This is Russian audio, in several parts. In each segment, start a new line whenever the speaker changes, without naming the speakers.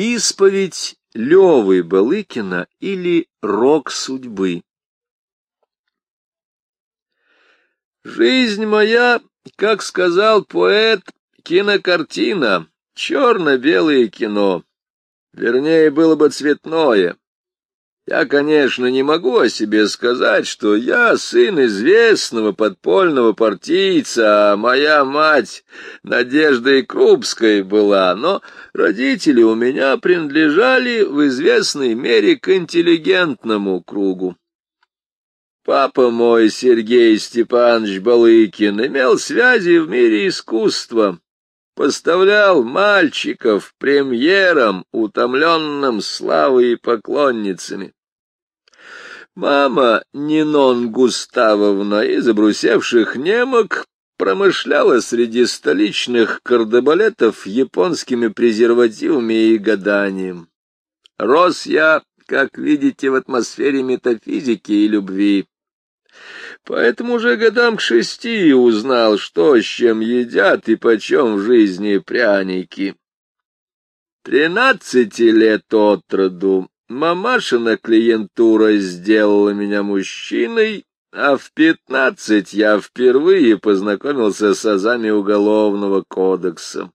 Исповедь Левы Балыкина или Рок судьбы. Жизнь моя, как сказал поэт, кинокартина, черно-белое кино. Вернее, было бы цветное. Я, конечно, не могу о себе сказать, что я сын известного подпольного партийца, а моя мать Надежда Крупской была, но родители у меня принадлежали в известной мере к интеллигентному кругу. Папа мой, Сергей Степанович Балыкин, имел связи в мире искусства, поставлял мальчиков премьерам, утомленным славой и поклонницами. Мама Нинон Густавовна из обрусевших немок промышляла среди столичных кардебалетов японскими презервативами и гаданием. Рос я, как видите, в атмосфере метафизики и любви. Поэтому уже годам к шести узнал, что с чем едят и почем в жизни пряники. Тринадцати лет от роду Мамашина клиентура сделала меня мужчиной, а в пятнадцать я впервые познакомился с азами Уголовного кодекса.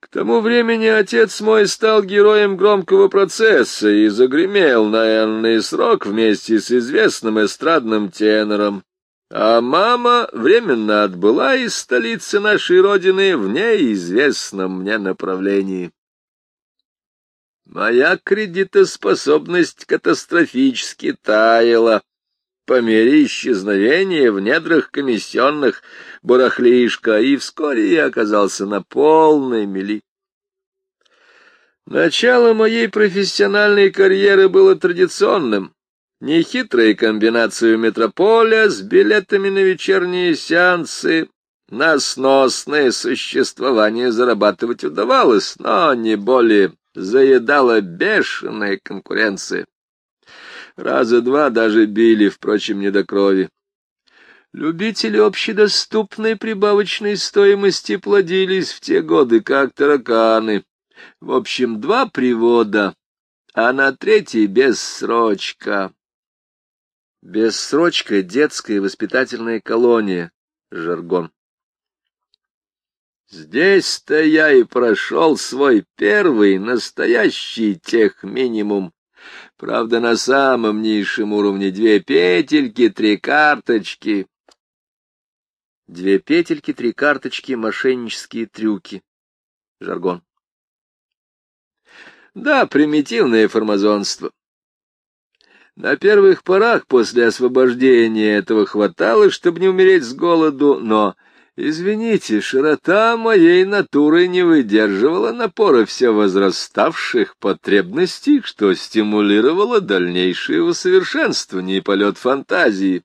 К тому времени отец мой стал героем громкого процесса и загремел на энный срок вместе с известным эстрадным тенором, а мама временно отбыла из столицы нашей родины в неизвестном мне направлении. Моя кредитоспособность катастрофически таяла по мере исчезновения в недрах комиссионных барахлишка, и вскоре я оказался на полной мели. Начало моей профессиональной карьеры было традиционным. Нехитрая комбинация метрополя с билетами на вечерние сеансы, на сносное существование зарабатывать удавалось, но не более заедала бешеная конкуренция. Раза два даже били, впрочем, не до крови. Любители общедоступной прибавочной стоимости плодились в те годы, как тараканы. В общем, два привода, а на третий бессрочка. Бессрочка — детская воспитательная колония, жаргон. Здесь-то я и прошел свой первый настоящий тех-минимум. Правда, на самом низшем уровне две петельки, три карточки. Две петельки, три карточки, мошеннические трюки. Жаргон. Да, примитивное формазонство. На первых порах после освобождения этого хватало, чтобы не умереть с голоду, но Извините, широта моей натуры не выдерживала напора все возраставших потребностей, что стимулировало дальнейшее усовершенствование и полет фантазии.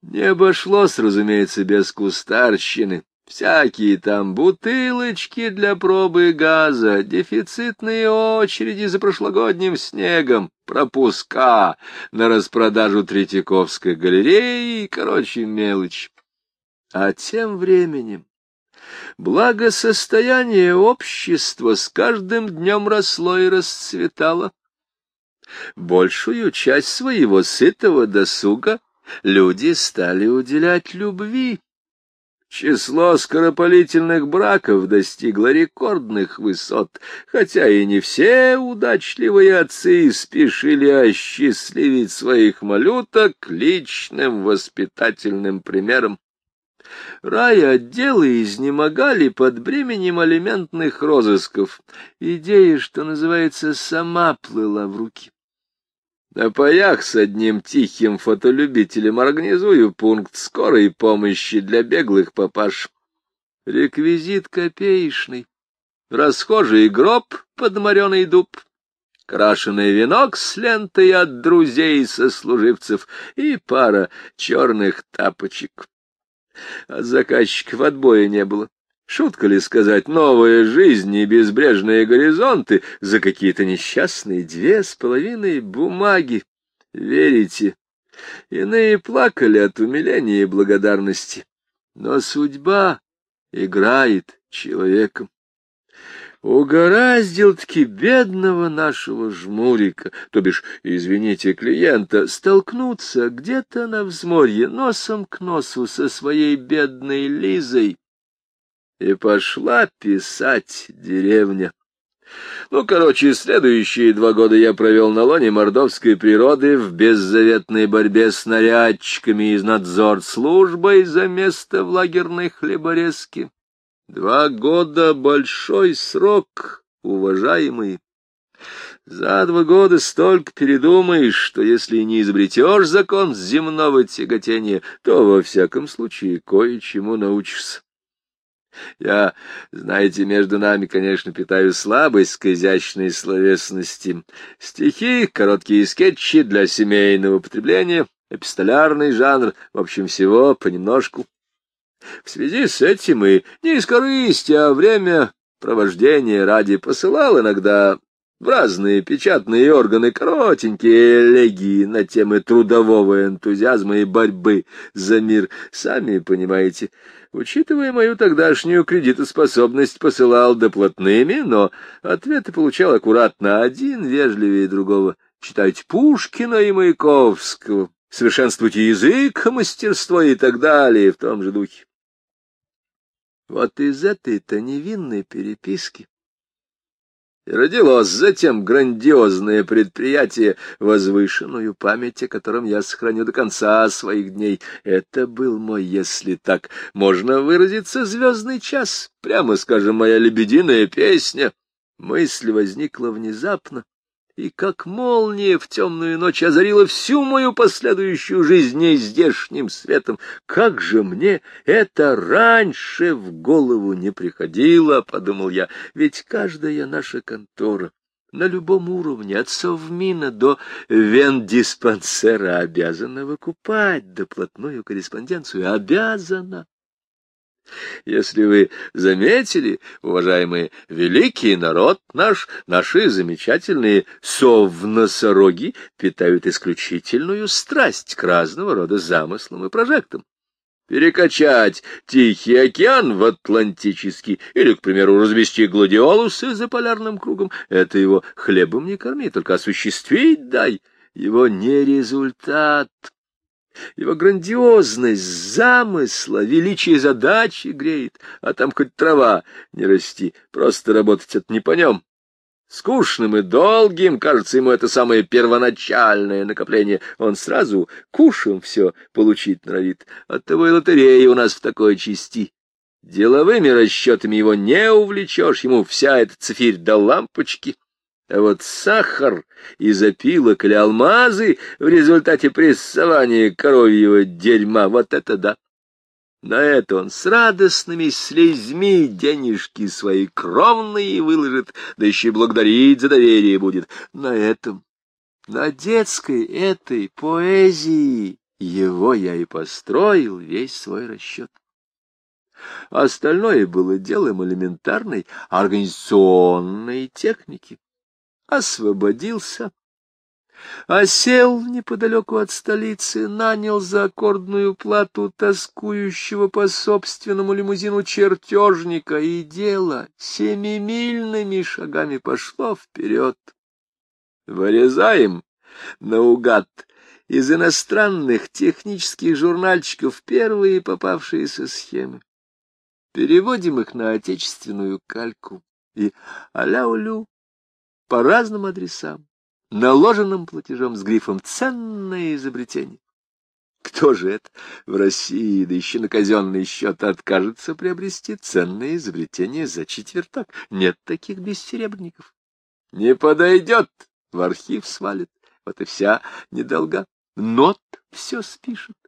Не обошлось, разумеется, без кустарщины. Всякие там бутылочки для пробы газа, дефицитные очереди за прошлогодним снегом, пропуска на распродажу Третьяковской галереи короче, мелочь. А тем временем благосостояние общества с каждым днем росло и расцветало. Большую часть своего сытого досуга люди стали уделять любви. Число скоропалительных браков достигло рекордных высот, хотя и не все удачливые отцы спешили осчастливить своих малюток личным воспитательным примером. Райотделы изнемогали под бременем алиментных розысков. Идея, что называется, сама плыла в руки. На паях с одним тихим фотолюбителем организую пункт скорой помощи для беглых папаш. Реквизит копеечный, расхожий гроб под мореный дуб, крашеный венок с лентой от друзей сослуживцев и пара черных тапочек. От заказчиков отбоя не было. Шутка ли сказать, новая жизнь и безбрежные горизонты за какие-то несчастные две с половиной бумаги. Верите? Иные плакали от умиления и благодарности. Но судьба играет человеком. Угораздил-таки бедного нашего жмурика, то бишь, извините, клиента, столкнуться где-то на взморье носом к носу со своей бедной Лизой. И пошла писать деревня. Ну, короче, следующие два года я провел на лоне мордовской природы в беззаветной борьбе с нарядчиками из надзорслужбой за место в лагерной хлеборезке. Два года — большой срок, уважаемый. За два года столько передумаешь, что если не изобретешь закон земного тяготения, то во всяком случае кое-чему научишься. Я, знаете, между нами, конечно, питаю слабость к изящной словесности. Стихи, короткие скетчи для семейного потребления, эпистолярный жанр, в общем, всего понемножку. В связи с этим и не из корысти, а время провождения ради посылал иногда в разные печатные органы коротенькие элегии на темы трудового энтузиазма и борьбы за мир. Сами понимаете, учитывая мою тогдашнюю кредитоспособность, посылал доплатными, но ответы получал аккуратно один, вежливее другого. Читайте Пушкина и Маяковского, совершенствуйте язык, мастерство и так далее в том же духе. Вот из этой-то невинной переписки и родилось затем грандиозное предприятие, возвышенную память о котором я сохраню до конца своих дней. Это был мой, если так можно выразиться, звездный час, прямо скажем, моя лебединая песня. Мысль возникла внезапно, и как молния в темную ночь озарила всю мою последующую жизнь неиздешним светом. Как же мне это раньше в голову не приходило, — подумал я, — ведь каждая наша контора на любом уровне, от совмина до вендиспансера, обязана выкупать доплатную корреспонденцию, обязана. Если вы заметили, уважаемые, великий народ наш, наши замечательные совносороги питают исключительную страсть к разного рода замыслам и прожектам. Перекачать Тихий океан в Атлантический или, к примеру, развести гладиолусы за полярным кругом — это его хлебом не корми, только осуществить дай. Его не результат, его грандиозность замысла, величие задачи греет, а там хоть трава не расти, просто работать это не по нем. Скучным и долгим, кажется ему, это самое первоначальное накопление. Он сразу кушем все получить норовит. Оттого и лотерея у нас в такой части. Деловыми расчетами его не увлечешь, ему вся эта цифирь до лампочки. А вот сахар из опилок или алмазы в результате прессования коровьего дерьма, вот это да. На это он с радостными слезьми денежки свои кровные выложит, да еще и благодарить за доверие будет. На этом, на детской этой поэзии его я и построил весь свой расчет. Остальное было делом элементарной организационной техники освободился, осел неподалеку от столицы, нанял за аккордную плату тоскующего по собственному лимузину чертежника, и дело семимильными шагами пошло вперед. Вырезаем наугад из иностранных технических журнальчиков первые попавшиеся схемы. Переводим их на отечественную кальку и аля-улю по разным адресам, наложенным платежом с грифом «Ценное изобретение». Кто же это в России, да еще на казенный счет, откажется приобрести ценное изобретение за четвертак? Нет таких бессеребренников. Не подойдет, в архив свалит, вот и вся недолга. Нот все спишет.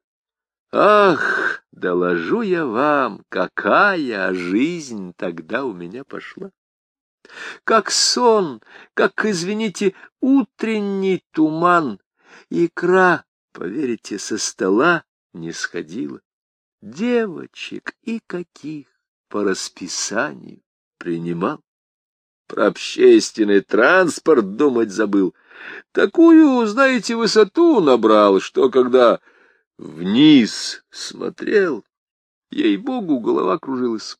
Ах, доложу я вам, какая жизнь тогда у меня пошла. Как сон, как, извините, утренний туман, икра, поверите, со стола не сходила. Девочек и каких по расписанию принимал. Про общественный транспорт думать забыл. Такую, знаете, высоту набрал, что когда вниз смотрел, ей-богу, голова кружилась.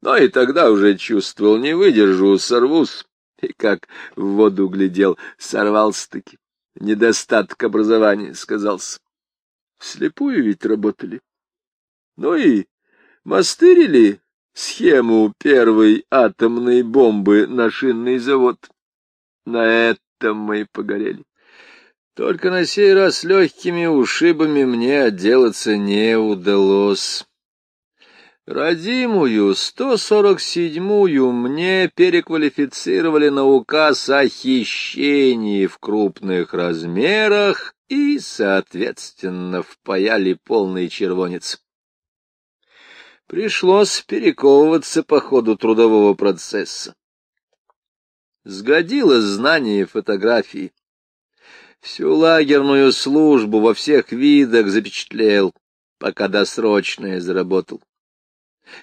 Но и тогда уже чувствовал, не выдержу, сорвусь. И как в воду глядел, сорвался-таки. Недостаток образования сказался. Вслепую ведь работали. Ну и мастырили схему первой атомной бомбы на шинный завод. На этом мы и погорели. Только на сей раз легкими ушибами мне отделаться не удалось. Родимую 147-ю мне переквалифицировали на указ о хищении в крупных размерах и, соответственно, впаяли полный червонец. Пришлось перековываться по ходу трудового процесса. Сгодилось знание фотографии. Всю лагерную службу во всех видах запечатлел, пока досрочное заработал.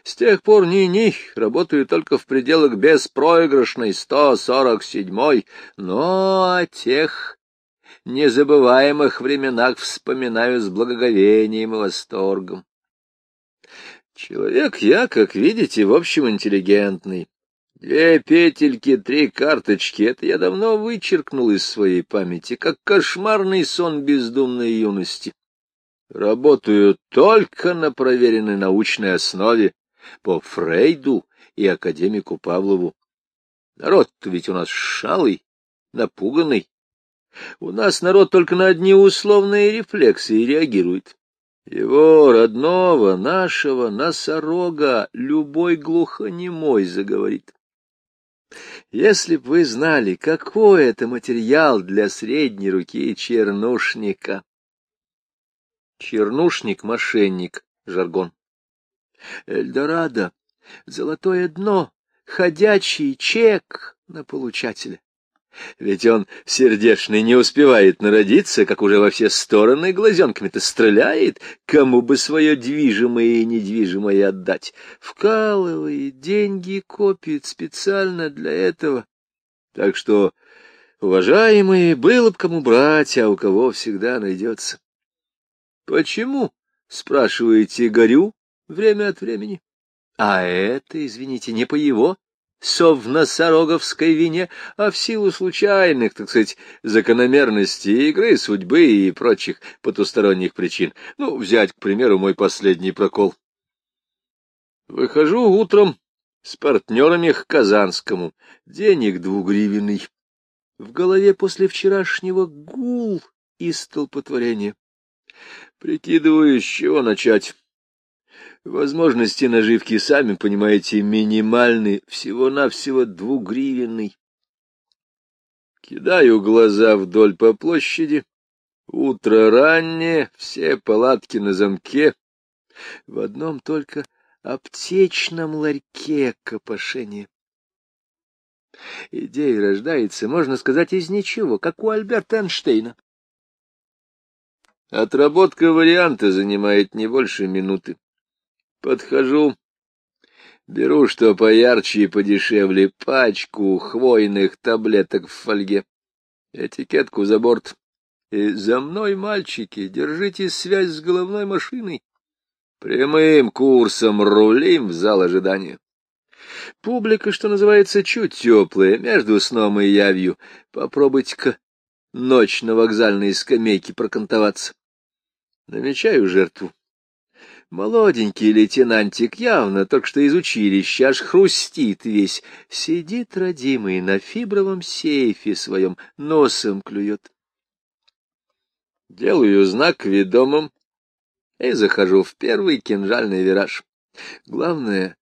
С тех пор ни-ни, работаю только в пределах беспроигрышной 147-й, но о тех незабываемых временах вспоминаю с благоговением и восторгом. Человек я, как видите, в общем, интеллигентный. Две петельки, три карточки — это я давно вычеркнул из своей памяти, как кошмарный сон бездумной юности. Работаю только на проверенной научной основе по Фрейду и академику Павлову. Народ-то ведь у нас шалый, напуганный. У нас народ только на одни условные рефлексы реагирует. Его родного, нашего носорога любой глухонемой заговорит. Если б вы знали, какой это материал для средней руки чернушника. Чернушник — мошенник, жаргон. Эльдорадо, золотое дно, ходячий чек на получателя. Ведь он, сердечный, не успевает народиться, как уже во все стороны глазенками-то стреляет, кому бы свое движимое и недвижимое отдать. Вкалывает, деньги копит специально для этого. Так что, уважаемые, было бы кому брать, а у кого всегда найдется. Почему, спрашиваете, горю время от времени? А это, извините, не по его совносороговской вине, а в силу случайных, так сказать, закономерностей игры, судьбы и прочих потусторонних причин. Ну, взять, к примеру, мой последний прокол. Выхожу утром с партнерами к Казанскому. Денег двугривенный. В голове после вчерашнего гул и столпотворение. Прикидываю, с чего начать. Возможности наживки, сами понимаете, минимальны, всего-навсего двугривенный. Кидаю глаза вдоль по площади. Утро раннее, все палатки на замке. В одном только аптечном ларьке копошение. Идея рождается, можно сказать, из ничего, как у Альберта Эйнштейна. Отработка варианта занимает не больше минуты. Подхожу, беру что поярче и подешевле, пачку хвойных таблеток в фольге, этикетку за борт. И за мной, мальчики, держите связь с головной машиной. Прямым курсом рулим в зал ожидания. Публика, что называется, чуть теплая, между сном и явью. Попробуйте-ка ночь на вокзальной скамейке прокантоваться. Намечаю жертву. Молоденький лейтенантик явно только что из училища, аж хрустит весь. Сидит родимый на фибровом сейфе своем, носом клюет. Делаю знак ведомым и захожу в первый кинжальный вираж. Главное,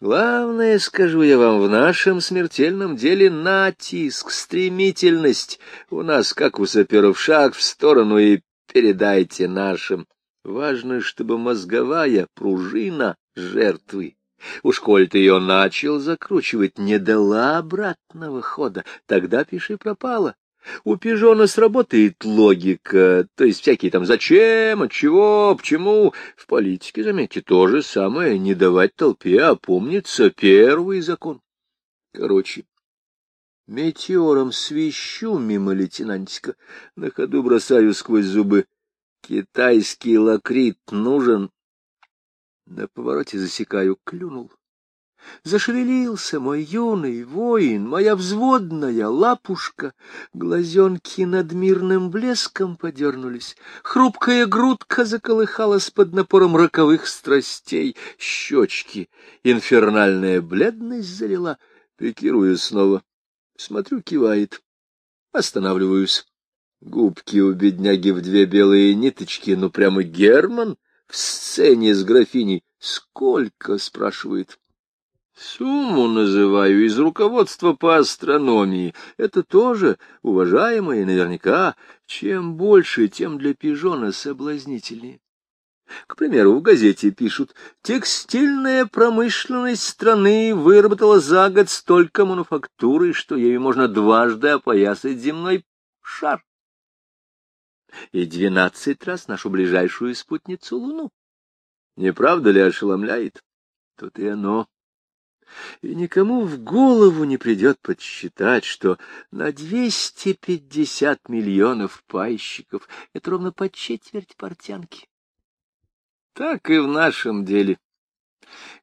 главное, скажу я вам, в нашем смертельном деле натиск, стремительность. У нас, как у саперов, шаг в сторону и передайте нашим. Важно, чтобы мозговая пружина жертвы, уж коль ты ее начал закручивать, не дала обратного хода, тогда пиши пропало. У пижона сработает логика, то есть всякие там «зачем», «от чего», «почему». В политике, заметьте, то же самое, не давать толпе опомниться, первый закон. Короче, метеором свищу мимо лейтенантика, на ходу бросаю сквозь зубы. Китайский лакрит нужен. На повороте засекаю, клюнул. Зашевелился мой юный воин, моя взводная лапушка. Глазенки над мирным блеском подернулись, хрупкая грудка заколыхалась под напором роковых страстей, щечки инфернальная бледность залила. Пикирую снова. Смотрю, кивает. Останавливаюсь. Губки у бедняги в две белые ниточки, ну прямо Герман в сцене с графиней. Сколько, спрашивает. Сумму называю из руководства по астрономии. Это тоже уважаемое наверняка. Чем больше, тем для пижона соблазнительнее. К примеру, в газете пишут, текстильная промышленность страны выработала за год столько мануфактуры, что ею можно дважды опоясать земной шар. И двенадцать раз нашу ближайшую спутницу Луну. Не правда ли ошеломляет? Тут и оно. И никому в голову не придет подсчитать, что на 250 миллионов пайщиков это ровно по четверть портянки. Так и в нашем деле.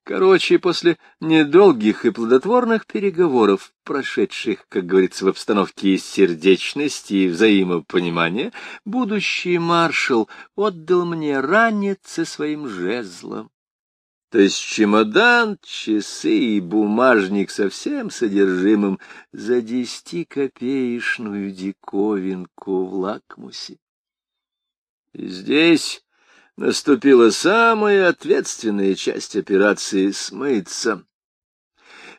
Короче, после недолгих и плодотворных переговоров, прошедших, как говорится, в обстановке сердечности и взаимопонимания, будущий маршал отдал мне ранец со своим жезлом то есть чемодан, часы и бумажник со всем содержимым за десятикопеечную диковинку в лакмусе. И здесь наступила самая ответственная часть операции «Смыться».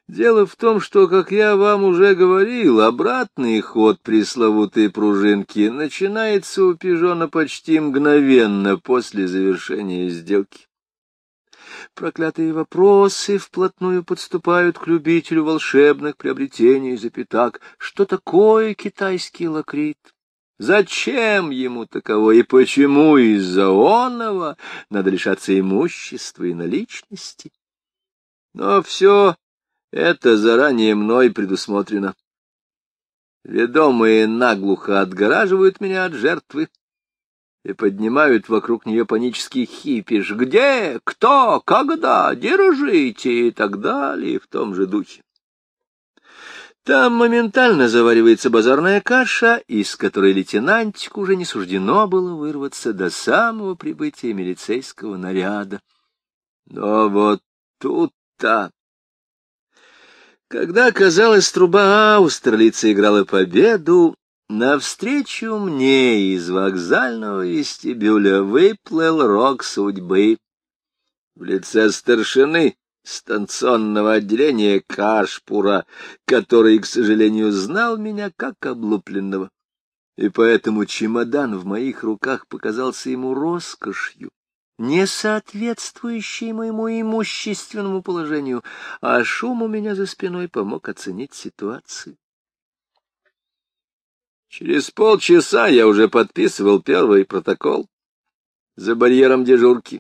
Дело в том, что, как я вам уже говорил, обратный ход пресловутой пружинки начинается у пижона почти мгновенно после завершения сделки. Проклятые вопросы вплотную подступают к любителю волшебных приобретений запятак. Что такое китайский лакрит? Зачем ему таково и почему из-за оного надо лишаться имущества и наличности? Но все это заранее мной предусмотрено. Ведомые наглухо отгораживают меня от жертвы, и поднимают вокруг нее панический хипиш. Где? Кто? Когда? Держите! И так далее в том же духе. Там моментально заваривается базарная каша, из которой лейтенантику уже не суждено было вырваться до самого прибытия милицейского наряда. Но вот тут-то... Когда, казалось, труба Аустерлица играла победу, Навстречу мне из вокзального вестибюля выплыл рок судьбы. В лице старшины станционного отделения Кашпура, который, к сожалению, знал меня как облупленного. И поэтому чемодан в моих руках показался ему роскошью, не соответствующей моему имущественному положению, а шум у меня за спиной помог оценить ситуацию. Через полчаса я уже подписывал первый протокол за барьером дежурки.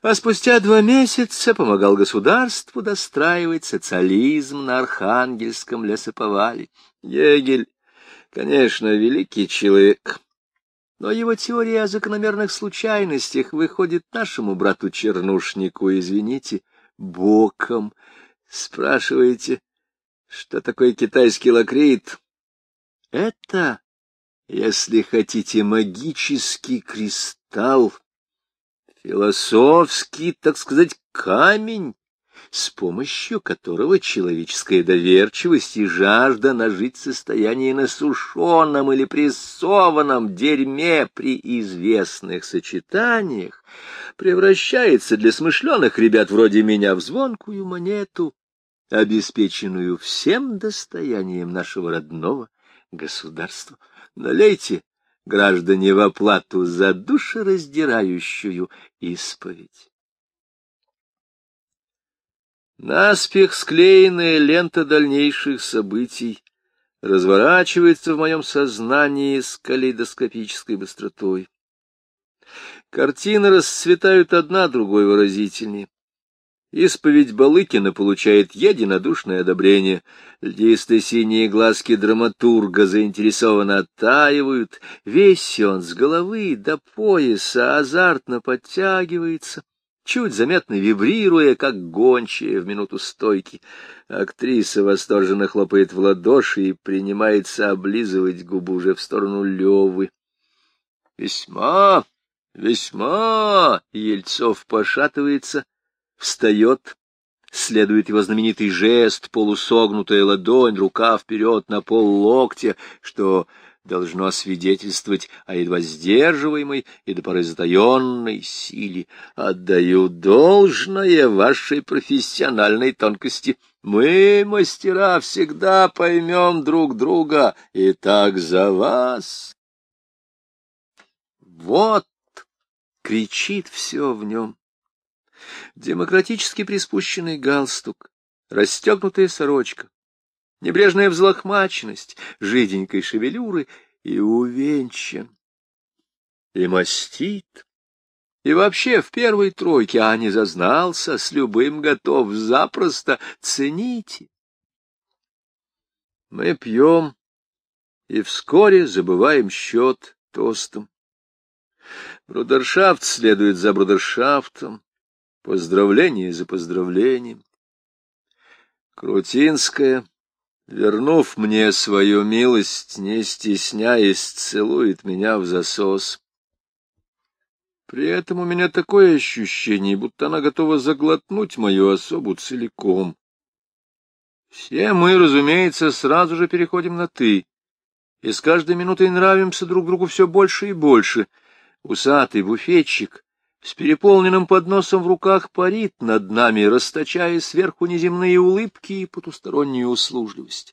А спустя два месяца помогал государству достраивать социализм на Архангельском лесоповале. Егель, конечно, великий человек, но его теория о закономерных случайностях выходит нашему брату-чернушнику, извините, боком. Спрашиваете, что такое китайский лакрит? Это, если хотите, магический кристалл, философский, так сказать, камень, с помощью которого человеческая доверчивость и жажда нажить состояние на сушеном или прессованном дерьме при известных сочетаниях превращается для смышленых ребят вроде меня в звонкую монету, обеспеченную всем достоянием нашего родного государству. Налейте, граждане, в оплату за душераздирающую исповедь. Наспех склеенная лента дальнейших событий разворачивается в моем сознании с калейдоскопической быстротой. Картины расцветают одна другой выразительнее. Исповедь Балыкина получает единодушное одобрение. Льдисто-синие глазки драматурга заинтересованно оттаивают. Весь он с головы до пояса азартно подтягивается. чуть заметно вибрируя, как гончая в минуту стойки. Актриса восторженно хлопает в ладоши и принимается облизывать губу уже в сторону Левы. «Весьма, весьма!» — Ельцов пошатывается, встает, следует его знаменитый жест, полусогнутая ладонь, рука вперед на пол локтя, что должно свидетельствовать о едва сдерживаемой и до поры затаенной силе. Отдаю должное вашей профессиональной тонкости. Мы, мастера, всегда поймем друг друга, и так за вас. Вот кричит все в нем. Демократически приспущенный галстук, расстегнутая сорочка, небрежная взлохмаченность жиденькой шевелюры и увенчан, и мастит. И вообще в первой тройке, а не зазнался, с любым готов, запросто цените. Мы пьем и вскоре забываем счет тостом. Брудершафт следует за брудершафтом, поздравление за поздравлением. Крутинская вернув мне свою милость, не стесняясь, целует меня в засос. При этом у меня такое ощущение, будто она готова заглотнуть мою особу целиком. Все мы, разумеется, сразу же переходим на «ты», и с каждой минутой нравимся друг другу все больше и больше. Усатый буфетчик с переполненным подносом в руках парит над нами, расточая сверху неземные улыбки и потустороннюю услужливость.